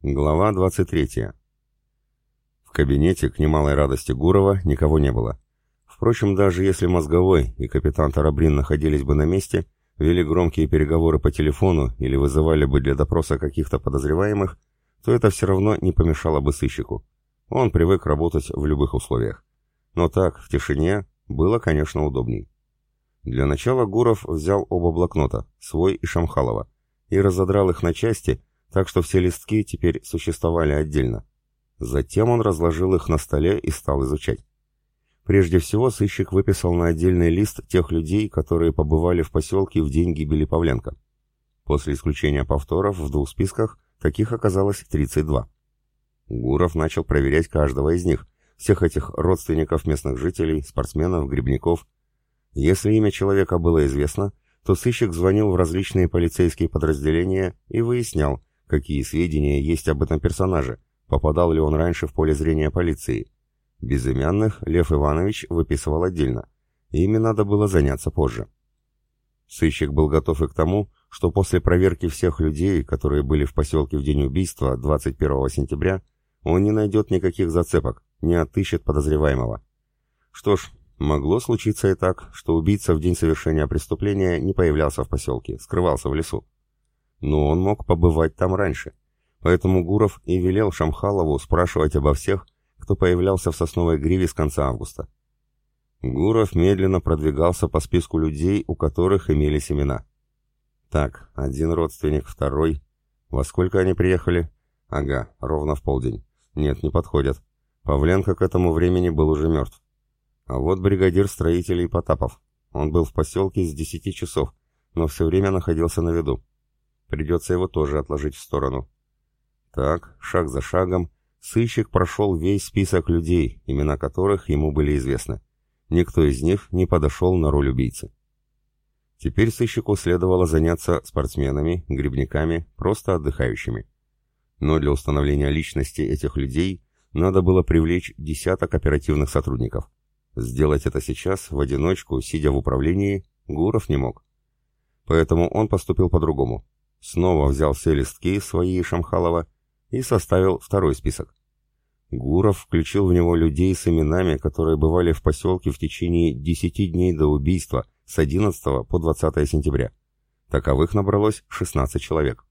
Глава 23. В кабинете, к немалой радости Гурова, никого не было. Впрочем, даже если Мозговой и капитан Тарабрин находились бы на месте, вели громкие переговоры по телефону или вызывали бы для допроса каких-то подозреваемых, то это все равно не помешало бы сыщику. Он привык работать в любых условиях. Но так, в тишине, было, конечно, удобней. Для начала Гуров взял оба блокнота, свой и Шамхалова, и разодрал их на части, так что все листки теперь существовали отдельно. Затем он разложил их на столе и стал изучать. Прежде всего, сыщик выписал на отдельный лист тех людей, которые побывали в поселке в день гибели Павленко. После исключения повторов в двух списках таких оказалось 32. Гуров начал проверять каждого из них, всех этих родственников местных жителей, спортсменов, грибников. Если имя человека было известно, то сыщик звонил в различные полицейские подразделения и выяснял, какие сведения есть об этом персонаже, попадал ли он раньше в поле зрения полиции. Безымянных Лев Иванович выписывал отдельно. Ими надо было заняться позже. Сыщик был готов и к тому, что после проверки всех людей, которые были в поселке в день убийства 21 сентября, он не найдет никаких зацепок, не отыщет подозреваемого. Что ж, могло случиться и так, что убийца в день совершения преступления не появлялся в поселке, скрывался в лесу но он мог побывать там раньше. Поэтому Гуров и велел Шамхалову спрашивать обо всех, кто появлялся в сосновой гриве с конца августа. Гуров медленно продвигался по списку людей, у которых имелись имена. Так, один родственник, второй. Во сколько они приехали? Ага, ровно в полдень. Нет, не подходят. Павленко к этому времени был уже мертв. А вот бригадир строителей Потапов. Он был в поселке с десяти часов, но все время находился на виду. Придется его тоже отложить в сторону. Так, шаг за шагом, сыщик прошел весь список людей, имена которых ему были известны. Никто из них не подошел на роль убийцы. Теперь сыщику следовало заняться спортсменами, грибниками, просто отдыхающими. Но для установления личности этих людей надо было привлечь десяток оперативных сотрудников. Сделать это сейчас, в одиночку, сидя в управлении, Гуров не мог. Поэтому он поступил по-другому снова взял все листки свои Шамхалова и составил второй список. Гуров включил в него людей с именами, которые бывали в поселке в течение 10 дней до убийства с 11 по 20 сентября. Таковых набралось 16 человек.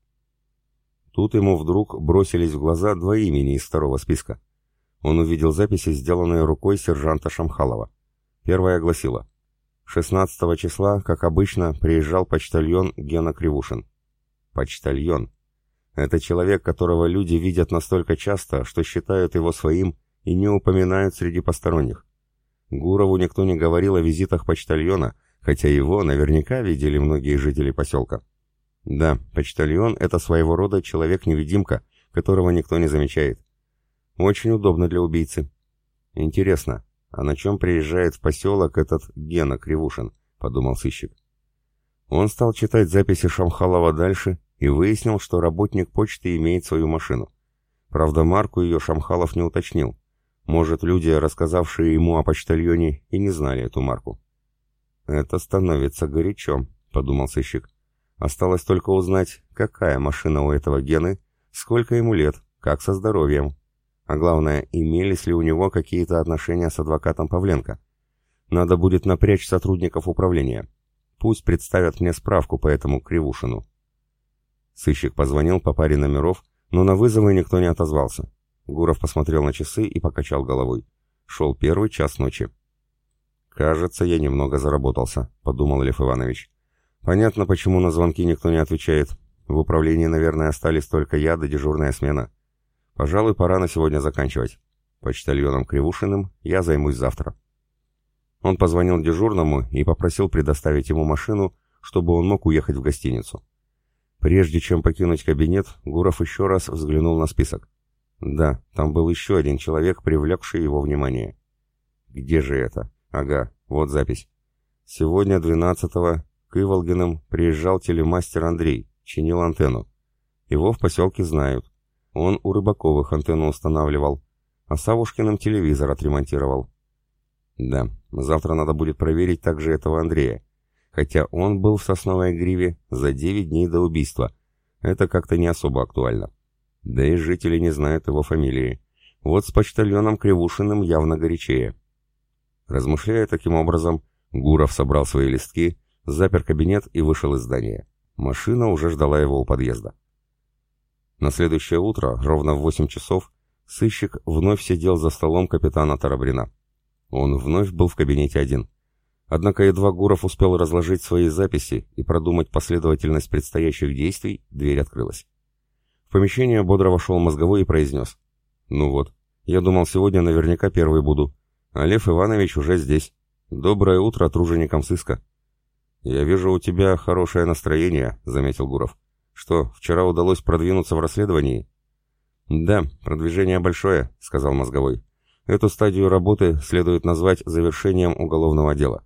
Тут ему вдруг бросились в глаза два имени из второго списка. Он увидел записи, сделанные рукой сержанта Шамхалова. Первая гласила 16 числа, как обычно, приезжал почтальон Гена Кривушин. Почтальон. Это человек, которого люди видят настолько часто, что считают его своим и не упоминают среди посторонних. Гурову никто не говорил о визитах почтальона, хотя его наверняка видели многие жители поселка. Да, почтальон — это своего рода человек-невидимка, которого никто не замечает. Очень удобно для убийцы. Интересно, а на чем приезжает в поселок этот Гена Кривушин? — подумал сыщик. Он стал читать записи Шамхалова дальше и выяснил, что работник почты имеет свою машину. Правда, марку ее Шамхалов не уточнил. Может, люди, рассказавшие ему о почтальоне, и не знали эту марку. «Это становится горячо», — подумал сыщик. «Осталось только узнать, какая машина у этого Гены, сколько ему лет, как со здоровьем. А главное, имелись ли у него какие-то отношения с адвокатом Павленко. Надо будет напрячь сотрудников управления. Пусть представят мне справку по этому Кривушину». Сыщик позвонил по паре номеров, но на вызовы никто не отозвался. Гуров посмотрел на часы и покачал головой. Шел первый час ночи. «Кажется, я немного заработался», — подумал Лев Иванович. «Понятно, почему на звонки никто не отвечает. В управлении, наверное, остались только я да дежурная смена. Пожалуй, пора на сегодня заканчивать. Почтальоном Кривушиным я займусь завтра». Он позвонил дежурному и попросил предоставить ему машину, чтобы он мог уехать в гостиницу. Прежде чем покинуть кабинет, Гуров еще раз взглянул на список. Да, там был еще один человек, привлекший его внимание. Где же это? Ага, вот запись. Сегодня, 12-го, к Иволгиным приезжал телемастер Андрей, чинил антенну. Его в поселке знают. Он у Рыбаковых антенну устанавливал, а Савушкиным телевизор отремонтировал. Да, завтра надо будет проверить также этого Андрея хотя он был в сосновой гриве за 9 дней до убийства. Это как-то не особо актуально. Да и жители не знают его фамилии. Вот с почтальоном Кривушиным явно горячее. Размышляя таким образом, Гуров собрал свои листки, запер кабинет и вышел из здания. Машина уже ждала его у подъезда. На следующее утро, ровно в 8 часов, сыщик вновь сидел за столом капитана Тарабрина. Он вновь был в кабинете один. Однако едва Гуров успел разложить свои записи и продумать последовательность предстоящих действий, дверь открылась. В помещение бодро вошел мозговой и произнес. «Ну вот, я думал, сегодня наверняка первый буду. А Лев Иванович уже здесь. Доброе утро труженикам сыска». «Я вижу, у тебя хорошее настроение», — заметил Гуров. «Что, вчера удалось продвинуться в расследовании?» «Да, продвижение большое», — сказал мозговой. «Эту стадию работы следует назвать завершением уголовного дела.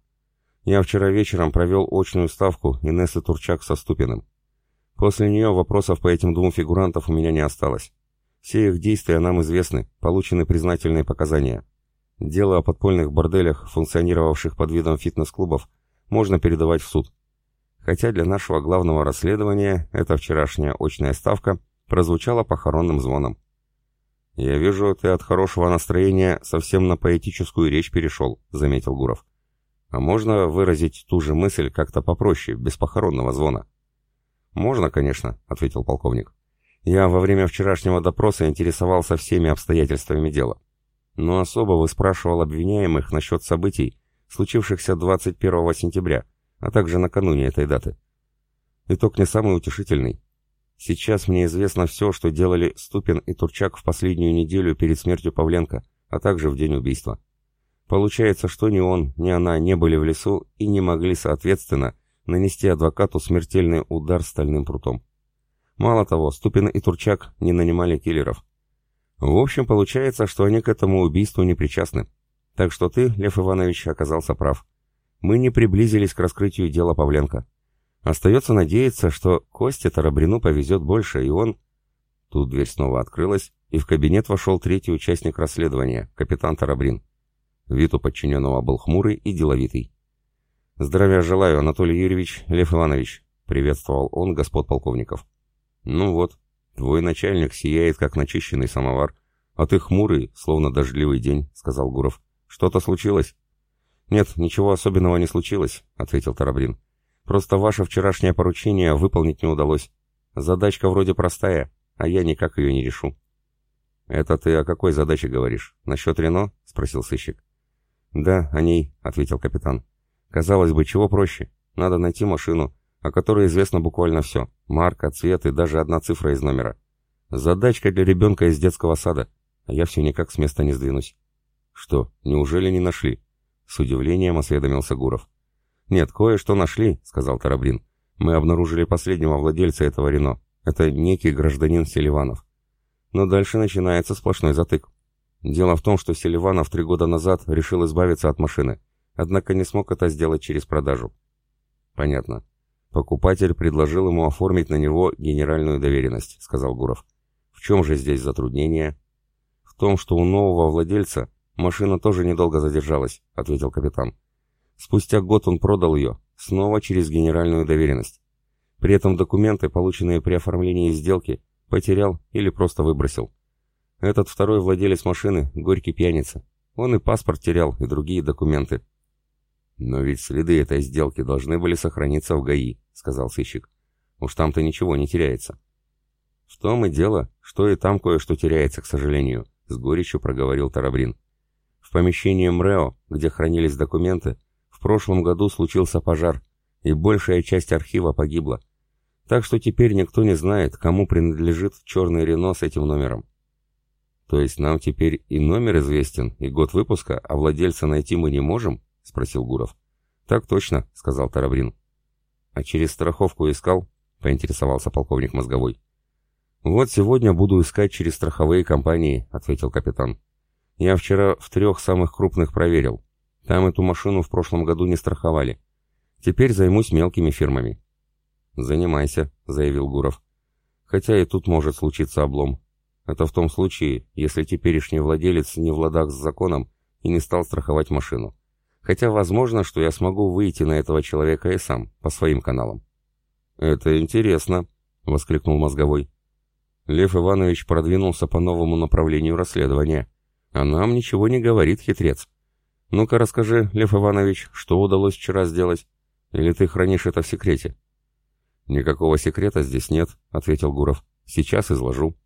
Я вчера вечером провел очную ставку Инессы Турчак со Ступиным. После нее вопросов по этим двум фигурантам у меня не осталось. Все их действия нам известны, получены признательные показания. Дело о подпольных борделях, функционировавших под видом фитнес-клубов, можно передавать в суд. Хотя для нашего главного расследования эта вчерашняя очная ставка прозвучала похоронным звоном. «Я вижу, ты от хорошего настроения совсем на поэтическую речь перешел», — заметил Гуров. «А можно выразить ту же мысль как-то попроще, без похоронного звона?» «Можно, конечно», — ответил полковник. «Я во время вчерашнего допроса интересовался всеми обстоятельствами дела. Но особо выспрашивал обвиняемых насчет событий, случившихся 21 сентября, а также накануне этой даты. Итог не самый утешительный. Сейчас мне известно все, что делали Ступин и Турчак в последнюю неделю перед смертью Павленко, а также в день убийства. Получается, что ни он, ни она не были в лесу и не могли, соответственно, нанести адвокату смертельный удар стальным прутом. Мало того, Ступин и Турчак не нанимали киллеров. В общем, получается, что они к этому убийству не причастны. Так что ты, Лев Иванович, оказался прав. Мы не приблизились к раскрытию дела Павленко. Остается надеяться, что Косте Тарабрину повезет больше, и он... Тут дверь снова открылась, и в кабинет вошел третий участник расследования, капитан Тарабрин. Вид у подчиненного был хмурый и деловитый. «Здравия желаю, Анатолий Юрьевич, Лев Иванович», — приветствовал он господ полковников. «Ну вот, твой начальник сияет, как начищенный самовар, а ты хмурый, словно дождливый день», — сказал Гуров. «Что-то случилось?» «Нет, ничего особенного не случилось», — ответил Тарабрин. «Просто ваше вчерашнее поручение выполнить не удалось. Задачка вроде простая, а я никак ее не решу». «Это ты о какой задаче говоришь? Насчет Рено?» — спросил сыщик. «Да, о ней», — ответил капитан. «Казалось бы, чего проще? Надо найти машину, о которой известно буквально все. Марка, цвет и даже одна цифра из номера. Задачка для ребенка из детского сада, а я все никак с места не сдвинусь». «Что, неужели не нашли?» С удивлением осведомился Гуров. «Нет, кое-что нашли», — сказал Тарабрин. «Мы обнаружили последнего владельца этого Рено. Это некий гражданин Селиванов. Но дальше начинается сплошной затык. Дело в том, что Селиванов три года назад решил избавиться от машины, однако не смог это сделать через продажу». «Понятно. Покупатель предложил ему оформить на него генеральную доверенность», — сказал Гуров. «В чем же здесь затруднение?» «В том, что у нового владельца «Машина тоже недолго задержалась», — ответил капитан. Спустя год он продал ее, снова через генеральную доверенность. При этом документы, полученные при оформлении сделки, потерял или просто выбросил. Этот второй владелец машины — горький пьяница. Он и паспорт терял, и другие документы. «Но ведь следы этой сделки должны были сохраниться в ГАИ», — сказал сыщик. «Уж там-то ничего не теряется». «В том и дело, что и там кое-что теряется, к сожалению», — с горечью проговорил Тарабрин. В помещении МРЭО, где хранились документы, в прошлом году случился пожар, и большая часть архива погибла. Так что теперь никто не знает, кому принадлежит черный Рено с этим номером. То есть нам теперь и номер известен, и год выпуска, а владельца найти мы не можем? Спросил Гуров. Так точно, сказал Тарабрин. А через страховку искал? Поинтересовался полковник Мозговой. Вот сегодня буду искать через страховые компании, ответил капитан. Я вчера в трех самых крупных проверил. Там эту машину в прошлом году не страховали. Теперь займусь мелкими фирмами». «Занимайся», — заявил Гуров. «Хотя и тут может случиться облом. Это в том случае, если теперешний владелец не в ладах с законом и не стал страховать машину. Хотя возможно, что я смогу выйти на этого человека и сам, по своим каналам». «Это интересно», — воскликнул мозговой. Лев Иванович продвинулся по новому направлению расследования. А нам ничего не говорит хитрец. Ну-ка расскажи, Лев Иванович, что удалось вчера сделать? Или ты хранишь это в секрете? Никакого секрета здесь нет, ответил Гуров. Сейчас изложу.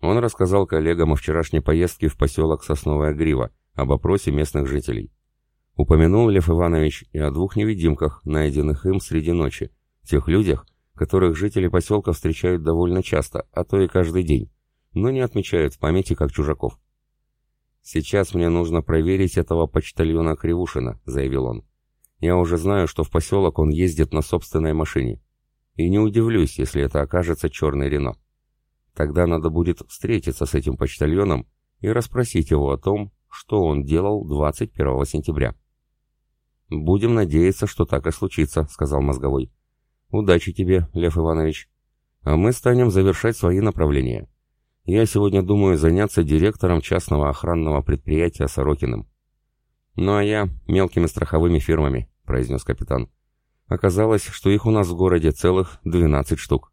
Он рассказал коллегам о вчерашней поездке в поселок Сосновая Грива, об опросе местных жителей. Упомянул Лев Иванович и о двух невидимках, найденных им среди ночи, тех людях, которых жители поселка встречают довольно часто, а то и каждый день, но не отмечают в памяти как чужаков. «Сейчас мне нужно проверить этого почтальона Кривушина», — заявил он. «Я уже знаю, что в поселок он ездит на собственной машине. И не удивлюсь, если это окажется черный Рено. Тогда надо будет встретиться с этим почтальоном и расспросить его о том, что он делал 21 сентября». «Будем надеяться, что так и случится», — сказал мозговой. «Удачи тебе, Лев Иванович. А мы станем завершать свои направления. Я сегодня думаю заняться директором частного охранного предприятия Сорокиным». «Ну а я мелкими страховыми фирмами», — произнес капитан. «Оказалось, что их у нас в городе целых 12 штук».